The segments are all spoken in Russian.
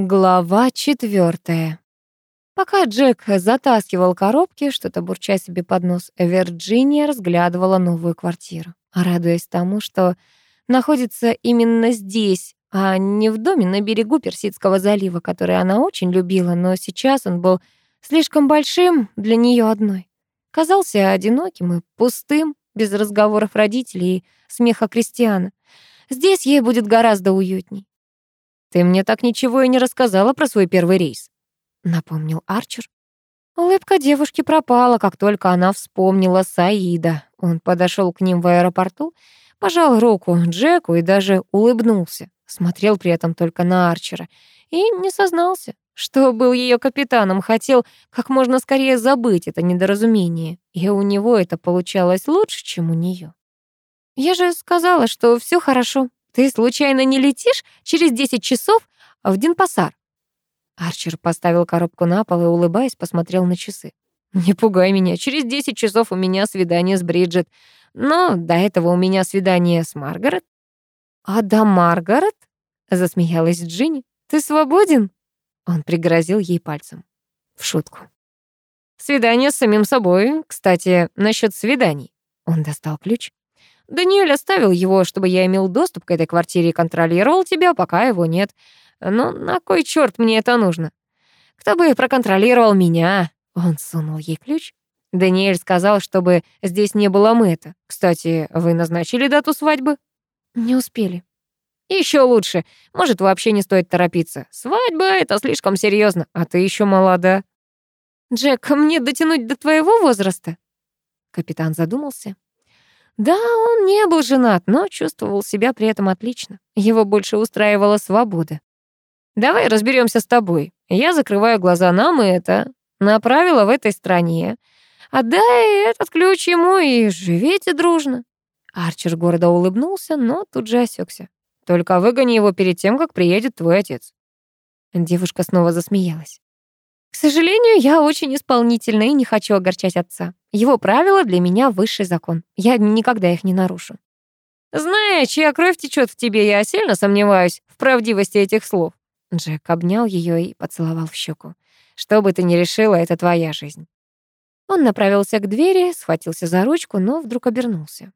Глава четвертая. Пока Джек затаскивал коробки, что-то бурча себе под нос, Вирджиния разглядывала новую квартиру, радуясь тому, что находится именно здесь, а не в доме на берегу Персидского залива, который она очень любила, но сейчас он был слишком большим для нее одной. Казался одиноким и пустым, без разговоров родителей и смеха Кристиана. Здесь ей будет гораздо уютней. «Ты мне так ничего и не рассказала про свой первый рейс», — напомнил Арчер. Улыбка девушки пропала, как только она вспомнила Саида. Он подошел к ним в аэропорту, пожал руку Джеку и даже улыбнулся. Смотрел при этом только на Арчера и не сознался, что был ее капитаном, хотел как можно скорее забыть это недоразумение. И у него это получалось лучше, чем у нее. «Я же сказала, что все хорошо», ты случайно не летишь через 10 часов в Денпасар?» Арчер поставил коробку на пол и, улыбаясь, посмотрел на часы. «Не пугай меня, через 10 часов у меня свидание с Бриджит. Но до этого у меня свидание с Маргарет». «А до Маргарет?» — засмеялась Джинни. «Ты свободен?» Он пригрозил ей пальцем. В шутку. «Свидание с самим собой. Кстати, насчет свиданий». Он достал ключ. Даниэль оставил его, чтобы я имел доступ к этой квартире и контролировал тебя, пока его нет. Но на кой черт мне это нужно? Кто бы проконтролировал меня? Он сунул ей ключ. Даниэль сказал, чтобы здесь не было Мэтта. Кстати, вы назначили дату свадьбы? Не успели. Еще лучше. Может, вообще не стоит торопиться. Свадьба — это слишком серьезно, а ты еще молода. Джек, мне дотянуть до твоего возраста? Капитан задумался. Да, он не был женат, но чувствовал себя при этом отлично. Его больше устраивала свобода. «Давай разберемся с тобой. Я закрываю глаза нам и это. Направила в этой стране. Отдай этот ключ ему и живите дружно». Арчер города улыбнулся, но тут же осекся. «Только выгони его перед тем, как приедет твой отец». Девушка снова засмеялась. Сожалению, я очень исполнительна и не хочу огорчать отца. Его правила для меня высший закон. Я никогда их не нарушу. Зная, чья кровь течет в тебе, я сильно сомневаюсь в правдивости этих слов. Джек обнял ее и поцеловал в щеку. Что бы ты ни решила, это твоя жизнь. Он направился к двери, схватился за ручку, но вдруг обернулся.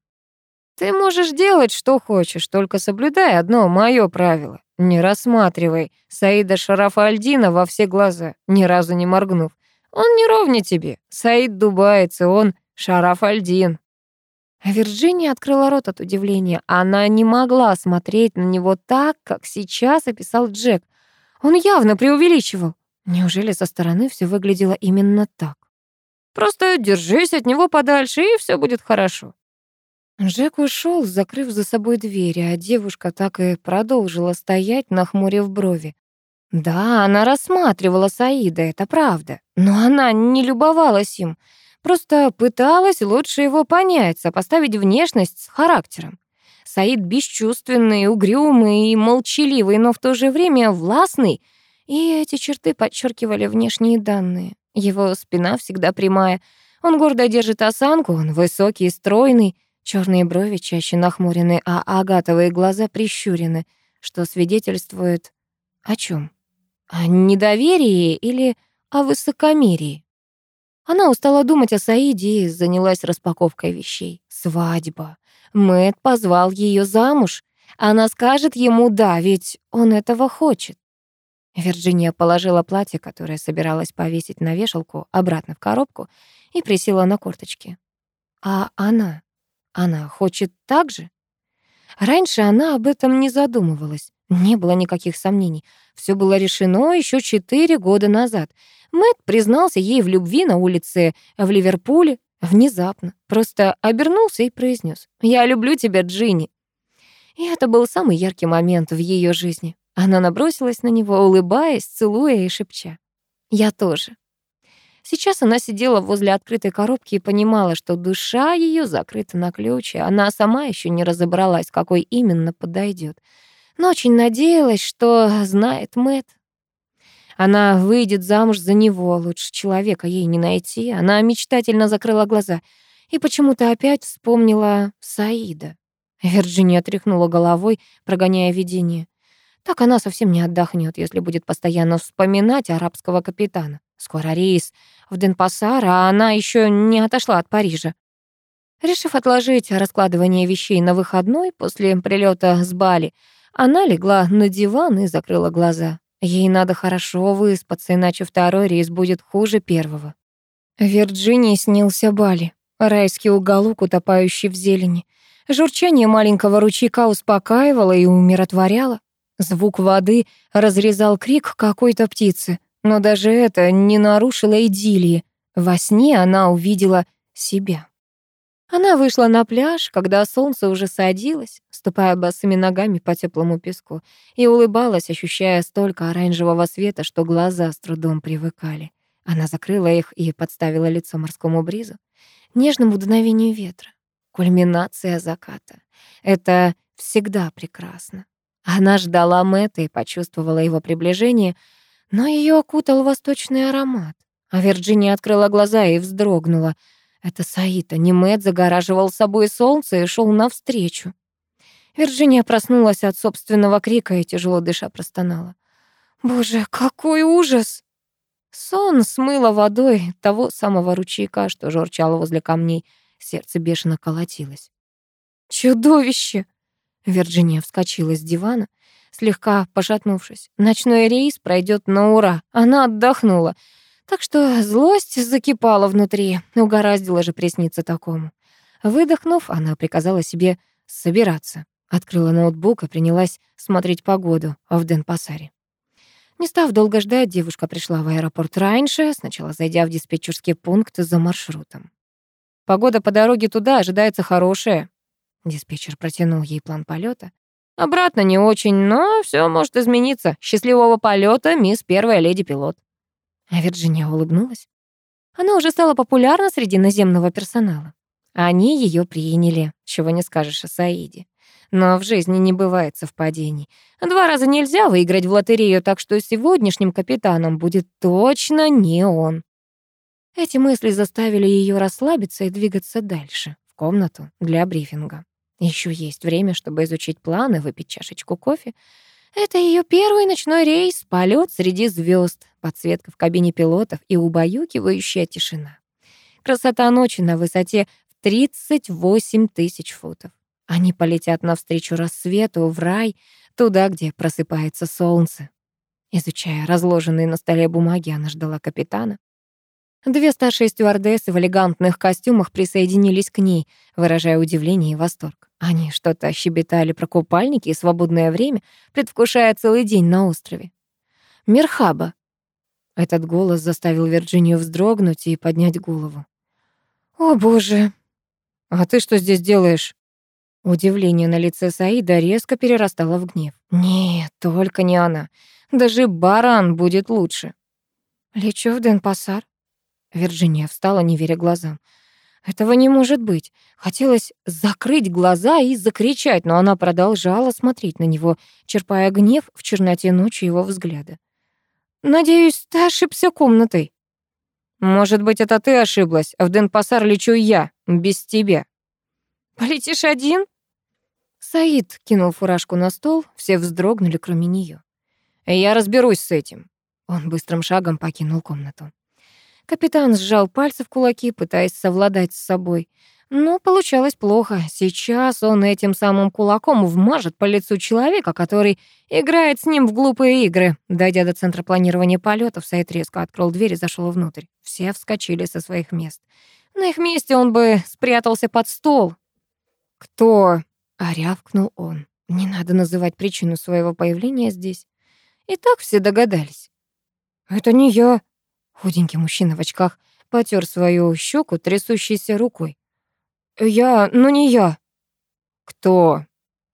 Ты можешь делать, что хочешь, только соблюдай одно мое правило. Не рассматривай Саида Шарафа Альдина во все глаза, ни разу не моргнув. Он не ровня тебе. Саид Дубаец, и он Шараф Альдин. А Вирджиния открыла рот от удивления. Она не могла смотреть на него так, как сейчас описал Джек. Он явно преувеличивал. Неужели со стороны все выглядело именно так? Просто держись от него подальше, и все будет хорошо. Джек ушел, закрыв за собой дверь, а девушка так и продолжила стоять, нахмурив брови. Да, она рассматривала Саида, это правда, но она не любовалась им, просто пыталась лучше его понять, сопоставить внешность с характером. Саид бесчувственный, угрюмый и молчаливый, но в то же время властный, и эти черты подчеркивали внешние данные. Его спина всегда прямая, он гордо держит осанку, он высокий и стройный, Черные брови чаще нахмурены, а агатовые глаза прищурены, что свидетельствует о чем? О недоверии или о высокомерии? Она устала думать о Саиде и занялась распаковкой вещей. Свадьба. Мэт позвал ее замуж. Она скажет ему «да», ведь он этого хочет. Вирджиния положила платье, которое собиралась повесить на вешалку, обратно в коробку и присела на корточки. А она? Она хочет так же? Раньше она об этом не задумывалась. Не было никаких сомнений. Все было решено еще четыре года назад. Мэтт признался ей в любви на улице в Ливерпуле. Внезапно. Просто обернулся и произнес: «Я люблю тебя, Джинни». И это был самый яркий момент в ее жизни. Она набросилась на него, улыбаясь, целуя и шепча. «Я тоже». Сейчас она сидела возле открытой коробки и понимала, что душа ее закрыта на ключ, и она сама еще не разобралась, какой именно подойдет. Но очень надеялась, что знает Мэт. Она выйдет замуж за него, лучше человека ей не найти. Она мечтательно закрыла глаза и почему-то опять вспомнила Саида. Вирджиния тряхнула головой, прогоняя видение. Так она совсем не отдохнет, если будет постоянно вспоминать арабского капитана. Скоро рейс в Денпасар, а она еще не отошла от Парижа. Решив отложить раскладывание вещей на выходной после прилета с Бали, она легла на диван и закрыла глаза. Ей надо хорошо выспаться, иначе второй рейс будет хуже первого. Вирджинии снился Бали, райский уголок, утопающий в зелени. Журчание маленького ручейка успокаивало и умиротворяло. Звук воды разрезал крик какой-то птицы, но даже это не нарушило идиллии. Во сне она увидела себя. Она вышла на пляж, когда солнце уже садилось, ступая босыми ногами по теплому песку, и улыбалась, ощущая столько оранжевого света, что глаза с трудом привыкали. Она закрыла их и подставила лицо морскому бризу, нежному дуновению ветра. Кульминация заката. Это всегда прекрасно. Она ждала Мэтта и почувствовала его приближение, но ее окутал восточный аромат. А Вирджиния открыла глаза и вздрогнула. Это Саита, не Мэтт загораживал собой солнце и шел навстречу. Вирджиния проснулась от собственного крика и тяжело дыша простонала. «Боже, какой ужас!» Сон смыло водой того самого ручейка, что журчало возле камней. Сердце бешено колотилось. «Чудовище!» Вирджиния вскочила с дивана, слегка пошатнувшись. Ночной рейс пройдет на ура. Она отдохнула. Так что злость закипала внутри. Угораздило же присниться такому. Выдохнув, она приказала себе собираться. Открыла ноутбук и принялась смотреть погоду в Денпасаре. Не став долго ждать, девушка пришла в аэропорт раньше, сначала зайдя в диспетчерский пункт за маршрутом. «Погода по дороге туда ожидается хорошая». Диспетчер протянул ей план полета. «Обратно не очень, но все может измениться. Счастливого полета, мисс первая леди-пилот». А Вирджиния улыбнулась. Она уже стала популярна среди наземного персонала. Они ее приняли, чего не скажешь о Саиде. Но в жизни не бывает совпадений. Два раза нельзя выиграть в лотерею, так что сегодняшним капитаном будет точно не он. Эти мысли заставили ее расслабиться и двигаться дальше, в комнату для брифинга. Еще есть время, чтобы изучить планы, выпить чашечку кофе. Это ее первый ночной рейс, полет среди звезд, подсветка в кабине пилотов и убаюкивающая тишина. Красота ночи на высоте в 38 тысяч футов. Они полетят навстречу рассвету, в рай, туда, где просыпается солнце. Изучая разложенные на столе бумаги, она ждала капитана. Две старшие стюардессы в элегантных костюмах присоединились к ней, выражая удивление и восторг. Они что-то щебетали про купальники и свободное время, предвкушая целый день на острове. «Мирхаба!» Этот голос заставил Вирджинию вздрогнуть и поднять голову. «О, боже!» «А ты что здесь делаешь?» Удивление на лице Саида резко перерастало в гнев. «Нет, только не она. Даже баран будет лучше». «Лечу в Денпасар». Вирджиния встала, не веря глазам. Этого не может быть. Хотелось закрыть глаза и закричать, но она продолжала смотреть на него, черпая гнев в черноте ночи его взгляда. «Надеюсь, ты ошибся комнатой». «Может быть, это ты ошиблась. В Денпасар лечу я, без тебя». «Полетишь один?» Саид кинул фуражку на стол, все вздрогнули, кроме нее. «Я разберусь с этим». Он быстрым шагом покинул комнату. Капитан сжал пальцы в кулаки, пытаясь совладать с собой. Но получалось плохо. Сейчас он этим самым кулаком вмажет по лицу человека, который играет с ним в глупые игры. Дойдя до центра планирования полетов, Саид резко открыл дверь и зашел внутрь. Все вскочили со своих мест. На их месте он бы спрятался под стол. «Кто?» А рявкнул он. Не надо называть причину своего появления здесь. И так все догадались. «Это не я». Худенький мужчина в очках потер свою щеку трясущейся рукой. «Я... ну не я». «Кто?»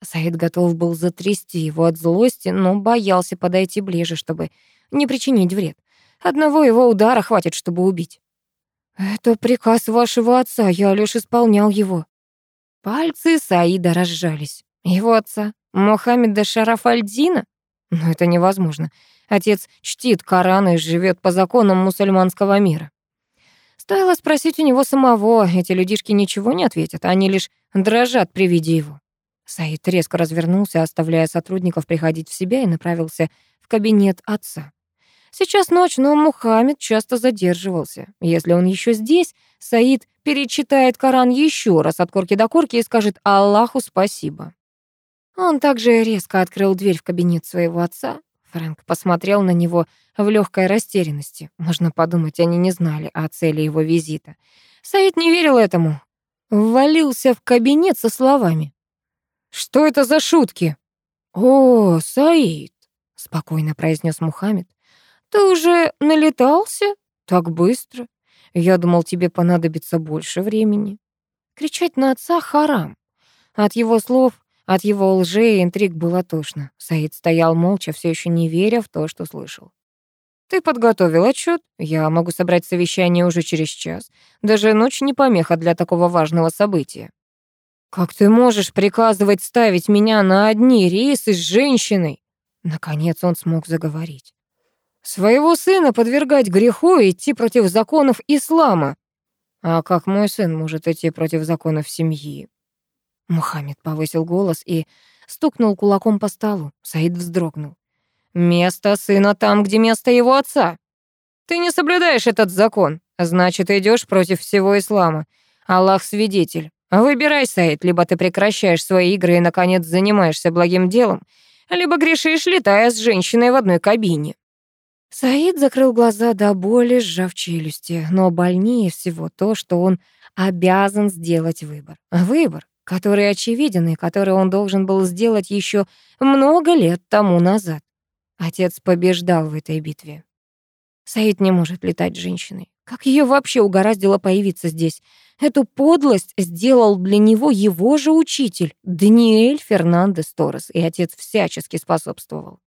Саид готов был затрясти его от злости, но боялся подойти ближе, чтобы не причинить вред. Одного его удара хватит, чтобы убить. «Это приказ вашего отца, я лишь исполнял его». Пальцы Саида разжались. Его отца, Мохаммеда Шарафальдина? Но это невозможно. Отец чтит Коран и живет по законам мусульманского мира. Стоило спросить у него самого, эти людишки ничего не ответят, они лишь дрожат при виде его. Саид резко развернулся, оставляя сотрудников приходить в себя, и направился в кабинет отца. Сейчас ночь, но Мухаммед часто задерживался. Если он еще здесь, Саид перечитает Коран еще раз от корки до корки и скажет Аллаху спасибо. Он также резко открыл дверь в кабинет своего отца. Фрэнк посмотрел на него в легкой растерянности. Можно подумать, они не знали о цели его визита. Саид не верил этому. Ввалился в кабинет со словами. «Что это за шутки?» «О, Саид», — спокойно произнес Мухаммед. «Ты уже налетался? Так быстро? Я думал, тебе понадобится больше времени». Кричать на отца харам. От его слов, от его лжи и интриг было тошно. Саид стоял молча, все еще не веря в то, что слышал. «Ты подготовил отчет? Я могу собрать совещание уже через час. Даже ночь не помеха для такого важного события». «Как ты можешь приказывать ставить меня на одни рейсы с женщиной?» Наконец он смог заговорить. «Своего сына подвергать греху и идти против законов ислама. А как мой сын может идти против законов семьи?» Мухаммед повысил голос и стукнул кулаком по столу. Саид вздрогнул. «Место сына там, где место его отца. Ты не соблюдаешь этот закон, значит, идешь против всего ислама. Аллах свидетель. Выбирай, Саид, либо ты прекращаешь свои игры и, наконец, занимаешься благим делом, либо грешишь, летая с женщиной в одной кабине». Саид закрыл глаза до боли, сжав челюсти, но больнее всего то, что он обязан сделать выбор. Выбор, который очевиден и который он должен был сделать еще много лет тому назад. Отец побеждал в этой битве. Саид не может летать женщиной. Как ее вообще угораздило появиться здесь? Эту подлость сделал для него его же учитель, Даниэль Фернандес Торрес, и отец всячески способствовал.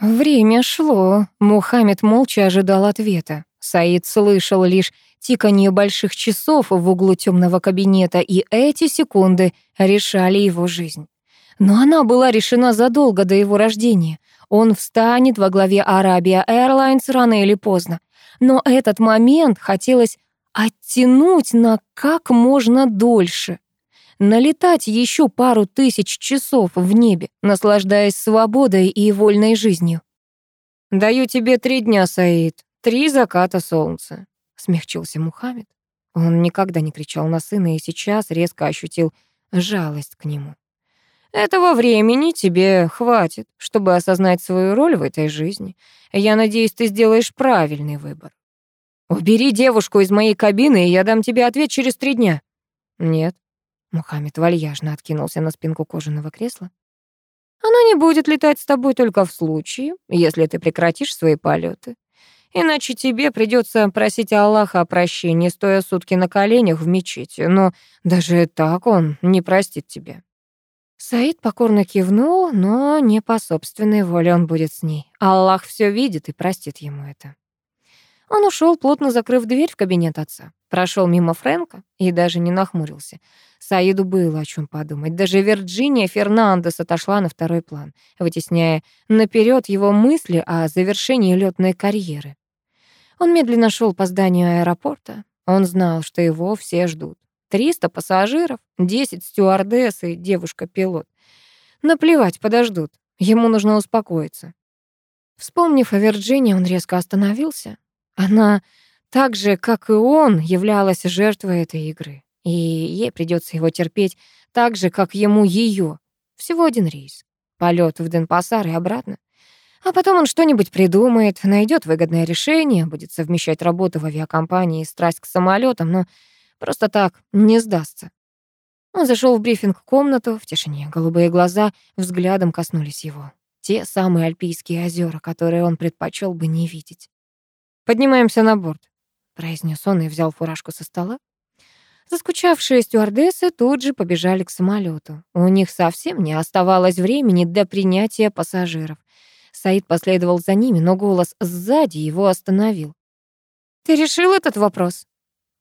Время шло. Мухаммед молча ожидал ответа. Саид слышал лишь тиканье больших часов в углу темного кабинета, и эти секунды решали его жизнь. Но она была решена задолго до его рождения. Он встанет во главе Arabia Airlines рано или поздно. Но этот момент хотелось оттянуть на как можно дольше. Налетать еще пару тысяч часов в небе, наслаждаясь свободой и вольной жизнью. «Даю тебе три дня, Саид, три заката солнца», — смягчился Мухаммед. Он никогда не кричал на сына и сейчас резко ощутил жалость к нему. Этого времени тебе хватит, чтобы осознать свою роль в этой жизни. Я надеюсь, ты сделаешь правильный выбор. Убери девушку из моей кабины, и я дам тебе ответ через три дня. Нет. Мухаммед вальяжно откинулся на спинку кожаного кресла. Она не будет летать с тобой только в случае, если ты прекратишь свои полеты. Иначе тебе придется просить Аллаха о прощении, стоя сутки на коленях в мечети. Но даже так он не простит тебя. Саид покорно кивнул, но не по собственной воле он будет с ней. Аллах все видит и простит ему это. Он ушел, плотно закрыв дверь в кабинет отца. Прошел мимо Фрэнка и даже не нахмурился. Саиду было о чем подумать. Даже Вирджиния Фернандес отошла на второй план, вытесняя наперед его мысли о завершении летной карьеры. Он медленно шел по зданию аэропорта. Он знал, что его все ждут. 300 пассажиров, 10 стюардесс и девушка-пилот. Наплевать, подождут. Ему нужно успокоиться. Вспомнив о Вирджинии, он резко остановился. Она так же, как и он, являлась жертвой этой игры. И ей придется его терпеть так же, как ему ее. Всего один рейс. Полет в Денпасар и обратно. А потом он что-нибудь придумает, найдет выгодное решение, будет совмещать работу в авиакомпании и страсть к самолетам, но Просто так не сдастся. Он зашел в брифинг-комнату, в тишине голубые глаза взглядом коснулись его. Те самые Альпийские озера, которые он предпочел бы не видеть. «Поднимаемся на борт», — произнес он и взял фуражку со стола. Заскучавшие стюардессы тут же побежали к самолету. У них совсем не оставалось времени для принятия пассажиров. Саид последовал за ними, но голос сзади его остановил. «Ты решил этот вопрос?»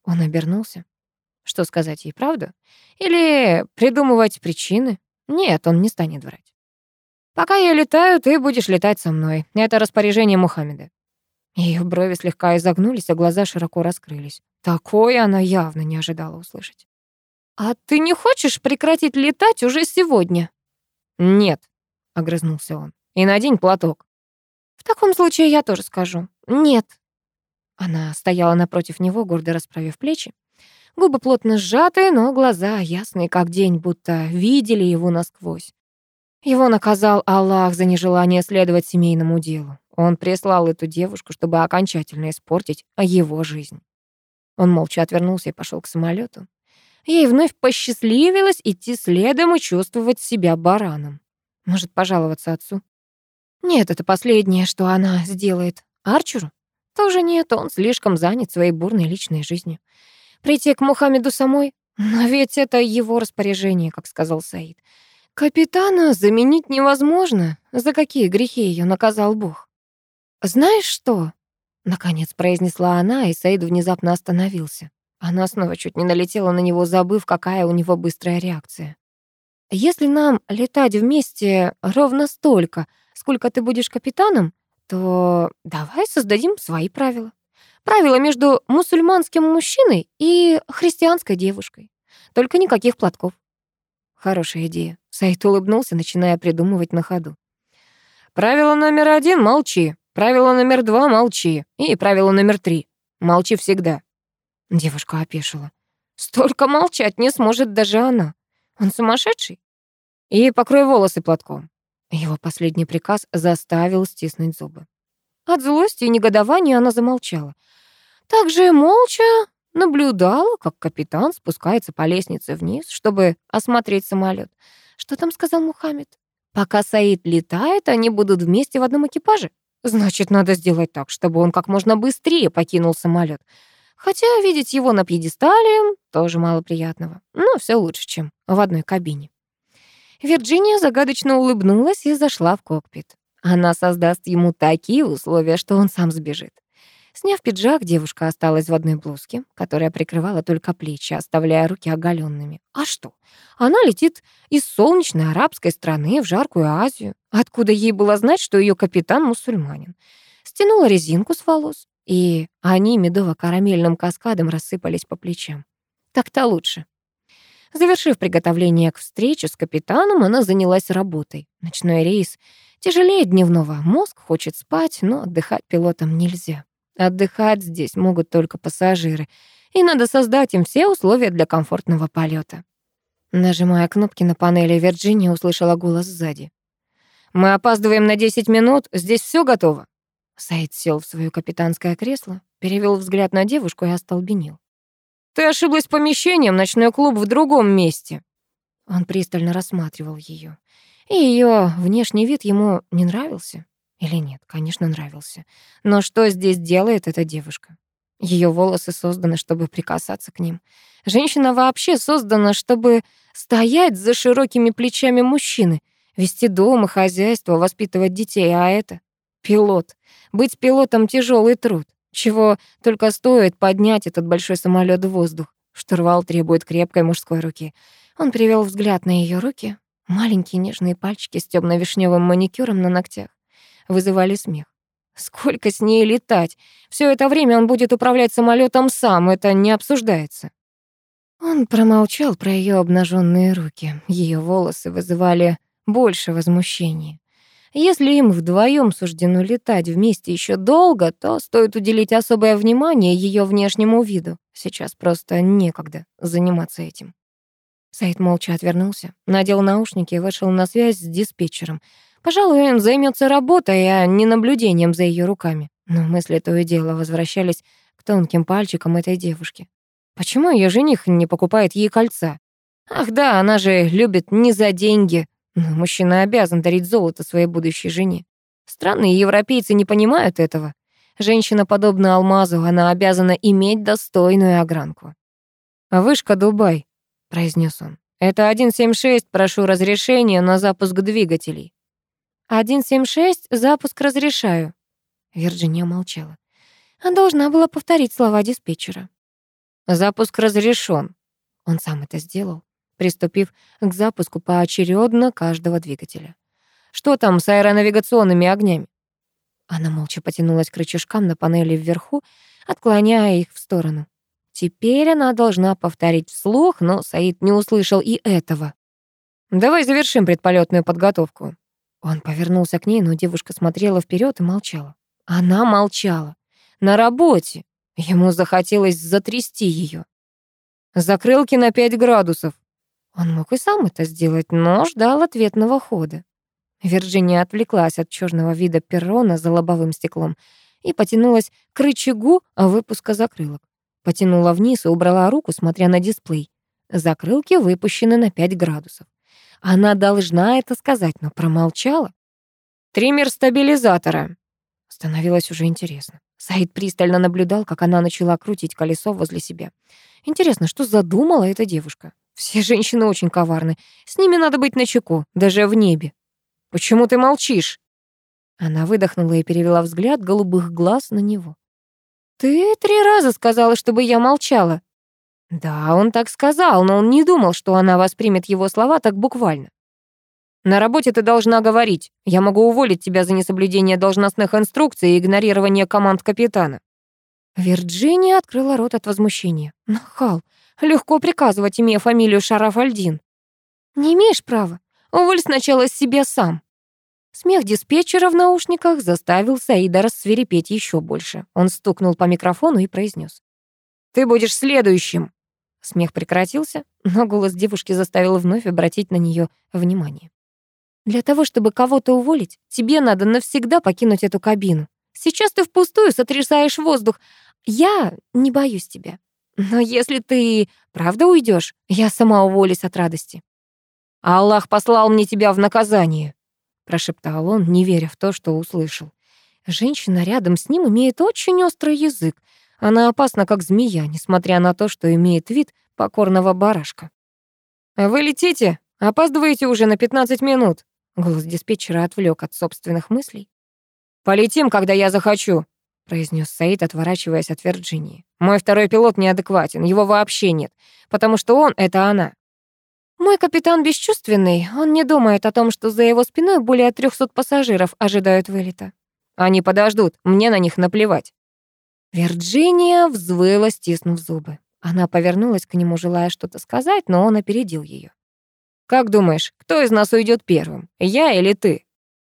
Он обернулся. Что сказать ей, правду? Или придумывать причины? Нет, он не станет врать. «Пока я летаю, ты будешь летать со мной. Это распоряжение Мухаммеда». Ее брови слегка изогнулись, а глаза широко раскрылись. Такое она явно не ожидала услышать. «А ты не хочешь прекратить летать уже сегодня?» «Нет», — огрызнулся он, — «и надень платок». «В таком случае я тоже скажу. Нет». Она стояла напротив него, гордо расправив плечи. Губы плотно сжаты, но глаза ясные, как день, будто видели его насквозь. Его наказал Аллах за нежелание следовать семейному делу. Он прислал эту девушку, чтобы окончательно испортить его жизнь. Он молча отвернулся и пошел к самолету. Ей вновь посчастливилось идти следом и чувствовать себя бараном. Может, пожаловаться отцу? Нет, это последнее, что она сделает. Арчеру? Тоже нет, он слишком занят своей бурной личной жизнью. Прийти к Мухаммеду самой? Но ведь это его распоряжение, как сказал Саид. Капитана заменить невозможно. За какие грехи ее наказал Бог? «Знаешь что?» — наконец произнесла она, и Саид внезапно остановился. Она снова чуть не налетела на него, забыв, какая у него быстрая реакция. «Если нам летать вместе ровно столько, сколько ты будешь капитаном, то давай создадим свои правила. Правила между мусульманским мужчиной и христианской девушкой. Только никаких платков». Хорошая идея. Саид улыбнулся, начиная придумывать на ходу. «Правило номер один — молчи. Правило номер два — молчи. И правило номер три — молчи всегда. Девушка опешила. Столько молчать не сможет даже она. Он сумасшедший? И покрой волосы платком. Его последний приказ заставил стиснуть зубы. От злости и негодования она замолчала. Также молча наблюдала, как капитан спускается по лестнице вниз, чтобы осмотреть самолет. Что там сказал Мухаммед? Пока Саид летает, они будут вместе в одном экипаже? Значит, надо сделать так, чтобы он как можно быстрее покинул самолет. Хотя видеть его на пьедестале тоже мало приятного. Но все лучше, чем в одной кабине. Вирджиния загадочно улыбнулась и зашла в кокпит. Она создаст ему такие условия, что он сам сбежит. Сняв пиджак, девушка осталась в одной блузке, которая прикрывала только плечи, оставляя руки оголенными. А что? Она летит из солнечной арабской страны в жаркую Азию. Откуда ей было знать, что ее капитан мусульманин? Стянула резинку с волос, и они медово-карамельным каскадом рассыпались по плечам. Так-то лучше. Завершив приготовление к встрече с капитаном, она занялась работой. Ночной рейс тяжелее дневного. Мозг хочет спать, но отдыхать пилотам нельзя. Отдыхать здесь могут только пассажиры, и надо создать им все условия для комфортного полета. Нажимая кнопки на панели, Вирджиния услышала голос сзади. «Мы опаздываем на 10 минут, здесь все готово». Саид сел в свое капитанское кресло, перевел взгляд на девушку и остолбенел. «Ты ошиблась помещением, ночной клуб в другом месте». Он пристально рассматривал ее, и ее внешний вид ему не нравился. Или нет, конечно, нравился. Но что здесь делает эта девушка? Ее волосы созданы, чтобы прикасаться к ним. Женщина вообще создана, чтобы стоять за широкими плечами мужчины, вести дом и хозяйство, воспитывать детей, а это — пилот. Быть пилотом — тяжелый труд. Чего только стоит поднять этот большой самолет в воздух. Штурвал требует крепкой мужской руки. Он привел взгляд на ее руки, маленькие нежные пальчики с темно вишневым маникюром на ногтях вызывали смех. Сколько с ней летать? Все это время он будет управлять самолетом сам, это не обсуждается. Он промолчал про ее обнаженные руки. Ее волосы вызывали больше возмущения. Если им вдвоем суждено летать вместе еще долго, то стоит уделить особое внимание ее внешнему виду. Сейчас просто некогда заниматься этим. Сайт молча отвернулся, надел наушники и вышел на связь с диспетчером. Пожалуй, он займется работой, а не наблюдением за ее руками. Но мысли то и дело возвращались к тонким пальчикам этой девушки. Почему ее жених не покупает ей кольца? Ах да, она же любит не за деньги. Но мужчина обязан дарить золото своей будущей жене. Странные европейцы не понимают этого. Женщина, подобна алмазу, она обязана иметь достойную огранку. «Вышка Дубай», — произнес он. «Это 176, прошу разрешения на запуск двигателей». «176, запуск разрешаю». Вирджиния молчала. А должна была повторить слова диспетчера. «Запуск разрешен». Он сам это сделал, приступив к запуску поочередно каждого двигателя. «Что там с аэронавигационными огнями?» Она молча потянулась к рычажкам на панели вверху, отклоняя их в сторону. Теперь она должна повторить вслух, но Саид не услышал и этого. «Давай завершим предполетную подготовку». Он повернулся к ней, но девушка смотрела вперед и молчала. Она молчала. На работе. Ему захотелось затрясти ее. Закрылки на пять градусов. Он мог и сам это сделать, но ждал ответного хода. Вирджиния отвлеклась от черного вида перрона за лобовым стеклом и потянулась к рычагу выпуска закрылок. Потянула вниз и убрала руку, смотря на дисплей. Закрылки выпущены на 5 градусов. Она должна это сказать, но промолчала. «Триммер стабилизатора». Становилось уже интересно. Саид пристально наблюдал, как она начала крутить колесо возле себя. Интересно, что задумала эта девушка? Все женщины очень коварны. С ними надо быть начеку, даже в небе. «Почему ты молчишь?» Она выдохнула и перевела взгляд голубых глаз на него. «Ты три раза сказала, чтобы я молчала». Да, он так сказал, но он не думал, что она воспримет его слова так буквально. «На работе ты должна говорить. Я могу уволить тебя за несоблюдение должностных инструкций и игнорирование команд капитана». Вирджиния открыла рот от возмущения. «Нахал, легко приказывать, имея фамилию Шараф Альдин». «Не имеешь права. Уволь сначала себя сам». Смех диспетчера в наушниках заставил Саида рассверепеть еще больше. Он стукнул по микрофону и произнес: «Ты будешь следующим». Смех прекратился, но голос девушки заставил вновь обратить на нее внимание. «Для того, чтобы кого-то уволить, тебе надо навсегда покинуть эту кабину. Сейчас ты впустую сотрясаешь воздух. Я не боюсь тебя. Но если ты правда уйдешь, я сама уволюсь от радости». «Аллах послал мне тебя в наказание», — прошептал он, не веря в то, что услышал. Женщина рядом с ним имеет очень острый язык. Она опасна, как змея, несмотря на то, что имеет вид покорного барашка. «Вы летите? Опаздываете уже на 15 минут», Голос диспетчера отвлек от собственных мыслей. «Полетим, когда я захочу», — произнес Саид, отворачиваясь от Вирджинии. «Мой второй пилот неадекватен, его вообще нет, потому что он — это она». «Мой капитан бесчувственный, он не думает о том, что за его спиной более 300 пассажиров ожидают вылета». «Они подождут, мне на них наплевать». Вирджиния взвыла, стиснув зубы. Она повернулась к нему, желая что-то сказать, но он опередил ее. Как думаешь, кто из нас уйдет первым, я или ты?